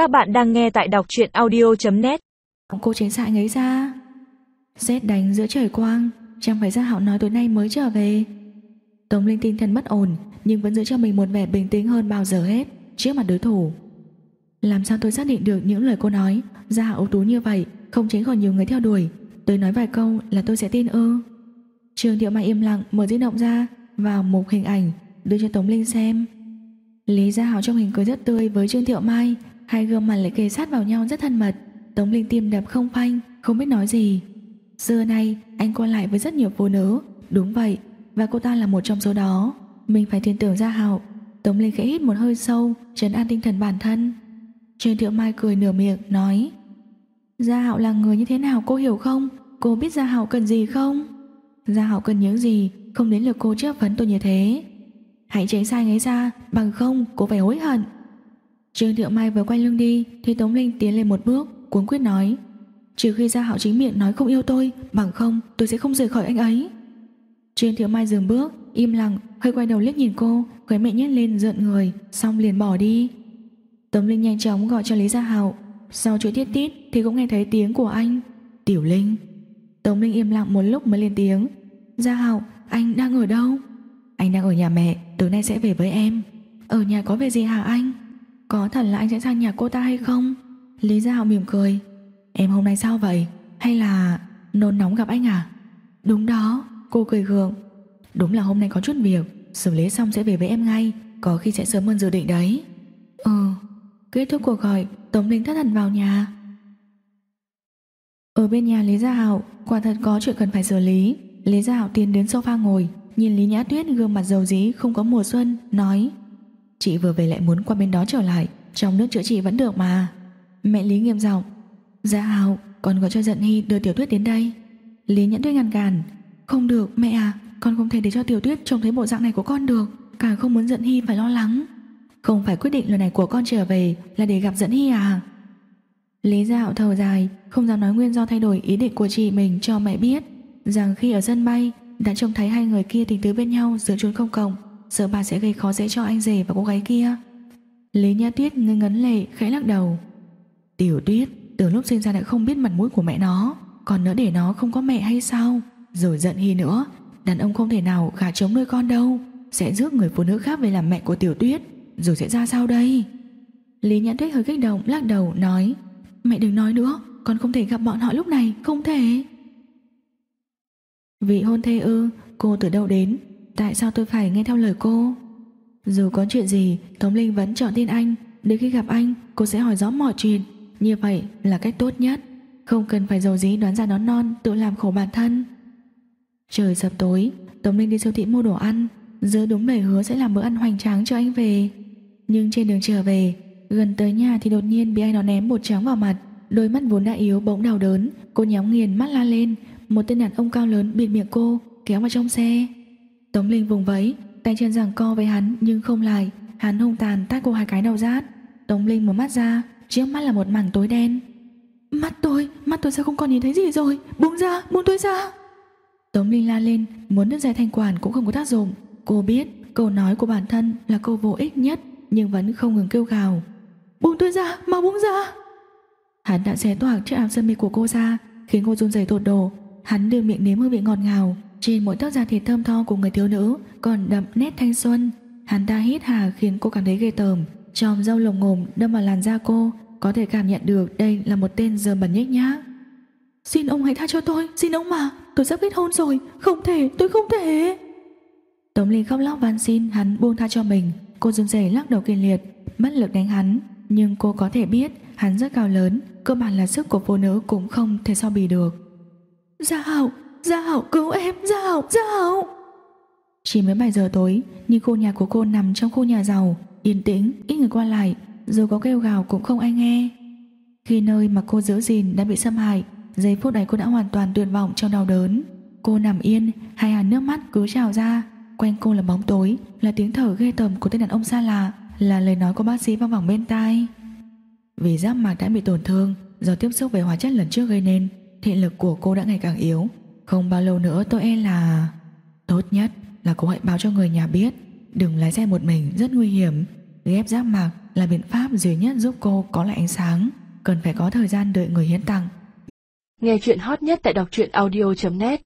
Các bạn đang nghe tại đọc truyện audio.net Cô tránh xạ ngấy ra. Rét đánh giữa trời quang, Chẳng phải Gia Hạo nói tối nay mới trở về. Tống Linh tinh thần bất ổn, Nhưng vẫn giữ cho mình một vẻ bình tĩnh hơn bao giờ hết, Trước mặt đối thủ. Làm sao tôi xác định được những lời cô nói? Gia Hạo ấu tú như vậy, Không tránh khỏi nhiều người theo đuổi. Tôi nói vài câu là tôi sẽ tin ư. Trường Thiệu Mai im lặng, mở di động ra, Vào một hình ảnh, đưa cho Tống Linh xem. Lý Gia Hảo trong hình cười rất tươi với Trương Thiệu Mai. Hai gương mặt lại kề sát vào nhau rất thân mật. Tống Linh tim đập không phanh, Không biết nói gì. Xưa nay, anh qua lại với rất nhiều phụ nữ. Đúng vậy, Và cô ta là một trong số đó. Mình phải thiên tưởng Gia hạo Tống Linh khẽ hít một hơi sâu, Trấn an tinh thần bản thân. Trương Thiệu Mai cười nửa miệng, nói, Gia hạo là người như thế nào cô hiểu không? Cô biết Gia hạo cần gì không? Gia hạo cần những gì? Không đến lượt cô trước vấn tôi như thế. Hãy tránh sai ngay ra, Bằng không, cô phải hối hận. Trương Thiệu Mai vừa quay lưng đi Thì Tống Linh tiến lên một bước Cuốn quyết nói, Trừ khi Gia Hạo chính miệng nói không yêu tôi, Bằng không tôi sẽ không rời khỏi anh ấy. Trương Thiệu Mai dừng bước, Im lặng, hơi quay đầu liếc nhìn cô, Khóe mẹ nhét lên giận người, Xong liền bỏ đi. Tống Linh nhanh chóng gọi cho Lý Gia Hạo, Sau chuỗi thiết tít thì cũng nghe thấy tiếng của anh, Tiểu Linh. Tống Linh im lặng một lúc mới lên tiếng, Gia Hạo, anh đang ở đâu? Anh đang ở nhà mẹ, Tối nay sẽ về với em. Ở nhà có về gì hả anh? Có thật là anh sẽ sang nhà cô ta hay không? Lý Gia Hạo mỉm cười. Em hôm nay sao vậy? Hay là nôn nóng gặp anh à? Đúng đó, Cô cười gượng. Đúng là hôm nay có chút việc, Xử lý xong sẽ về với em ngay, Có khi sẽ sớm hơn dự định đấy. Ừ Kết thúc cuộc gọi, Tống Linh thất thần vào nhà. Ở bên nhà Lý Gia Hạo, Quả thật có chuyện cần phải xử lý. Lý Gia Hạo tiến đến sofa ngồi, Nhìn Lý Nhã Tuyết gương mặt dầu dí không có mùa xuân, Nói Chị vừa về lại muốn qua bên đó trở lại. Trong nước chữa trị vẫn được mà. Mẹ Lý nghiêm giọng. Dạ Gia hào con gọi cho giận Hy đưa Tiểu Tuyết đến đây. Lý nhẫn Tuyết ngăn cản Không được, mẹ à Con không thể để cho Tiểu Tuyết trông thấy bộ dạng này của con được. Càng không muốn giận Hy phải lo lắng. Không phải quyết định lần này của con trở về Là để gặp giận Hy à? Lý Dạo thở dài, Không dám nói nguyên do thay đổi ý định của chị mình cho mẹ biết Rằng khi ở sân bay, Đã trông thấy hai người kia tình tứ bên nhau Giữa chốn công cộng. Sợ bà sẽ gây khó dễ cho anh rể và cô gái kia. Lý Nha Tuyết ngưng ngấn lệ, khẽ lắc đầu. Tiểu Tuyết, Từ lúc sinh ra đã không biết mặt mũi của mẹ nó. Còn nữa để nó không có mẹ hay sao? Rồi giận Hy nữa. Đàn ông không thể nào gả chống nuôi con đâu. Sẽ rước người phụ nữ khác về làm mẹ của Tiểu Tuyết. Rồi sẽ ra sao đây? Lý Nhã Tuyết hơi kích động, lắc đầu, nói, Mẹ đừng nói nữa. Con không thể gặp bọn họ lúc này, Không thể. Vị hôn thê ư, Cô từ đâu đến? Tại sao tôi phải nghe theo lời cô? Dù có chuyện gì, Tống Linh vẫn chọn tin anh. Đến khi gặp anh, cô sẽ hỏi rõ mọi chuyện. Như vậy là cách tốt nhất. Không cần phải dầu dí đoán ra đón non, Tự làm khổ bản thân. Trời sập tối, Tống Linh đi siêu thị mua đồ ăn. Giữ đúng lời hứa sẽ làm bữa ăn hoành tráng cho anh về. Nhưng trên đường trở về, Gần tới nhà thì đột nhiên bị anh nó ném bột trắng vào mặt. Đôi mắt vốn đã yếu bỗng đau đớn. Cô nhắm nghiền mắt la lên. Một tên đàn ông cao lớn bịt miệng cô, Kéo vào trong xe. Tống Linh vùng vẫy Tay chân giằng co với hắn nhưng không lại. Hắn hung tàn tát cô hai cái đầu rát. Tống Linh mở mắt ra Trước mắt là một mảng tối đen. Mắt tôi, mắt tôi sao không còn nhìn thấy gì rồi? Buông ra, buông tôi ra! Tống Linh la lên, muốn đứt dây thanh quản cũng không có tác dụng. Cô biết câu nói của bản thân là câu vô ích nhất Nhưng vẫn không ngừng kêu gào. Buông tôi ra, mau buông ra! Hắn đã xé toạc chiếc áo sơ mi của cô ra Khiến cô run rẩy tột độ. Hắn đưa miệng nếm hương vị ngọt ngào. Trên mỗi tấc da thịt thơm tho của người thiếu nữ Còn đậm nét thanh xuân. Hắn ta hít hà khiến cô cảm thấy ghê tởm. Tròm râu lồng ngồm đâm vào làn da cô Có thể cảm nhận được đây là một tên dơ bẩn nhếch nhác. Xin ông hãy tha cho tôi Xin ông mà. Tôi sắp kết hôn rồi. Không thể tôi không thể. Tống Linh khóc lóc van xin hắn buông tha cho mình. Cô run rẩy lắc đầu kiên liệt Mất lực đánh hắn. Nhưng cô có thể biết hắn rất cao lớn Cơ bản là sức của phụ nữ cũng không thể so bì được. Dạ Gia Hạo, Gia Hảo cứu em Gia Hảo Gia Hảo. Chỉ mới 7 giờ tối, Nhưng khu nhà của cô nằm trong khu nhà giàu, Yên tĩnh, ít người qua lại, Dù có kêu gào cũng không ai nghe. Khi nơi mà cô giữ gìn đã bị xâm hại, Giây phút ấy cô đã hoàn toàn tuyệt vọng trong đau đớn. Cô nằm yên, Hai hàng nước mắt cứ trào ra. Quanh cô là bóng tối, Là tiếng thở ghê tởm của tên đàn ông xa lạ, Là lời nói của bác sĩ vang vẳng bên tai. Vì giáp mạc đã bị tổn thương, Do tiếp xúc với hóa chất lần trước gây nên, Thị lực của cô đã ngày càng yếu. Không bao lâu nữa tôi e là Tốt nhất là cô hãy báo cho người nhà biết. Đừng lái xe một mình rất nguy hiểm. Ghép giáp mạc là biện pháp duy nhất giúp cô có lại ánh sáng, cần phải có thời gian đợi người hiến tặng. Nghe chuyện hot nhất tại đọc truyện audio.net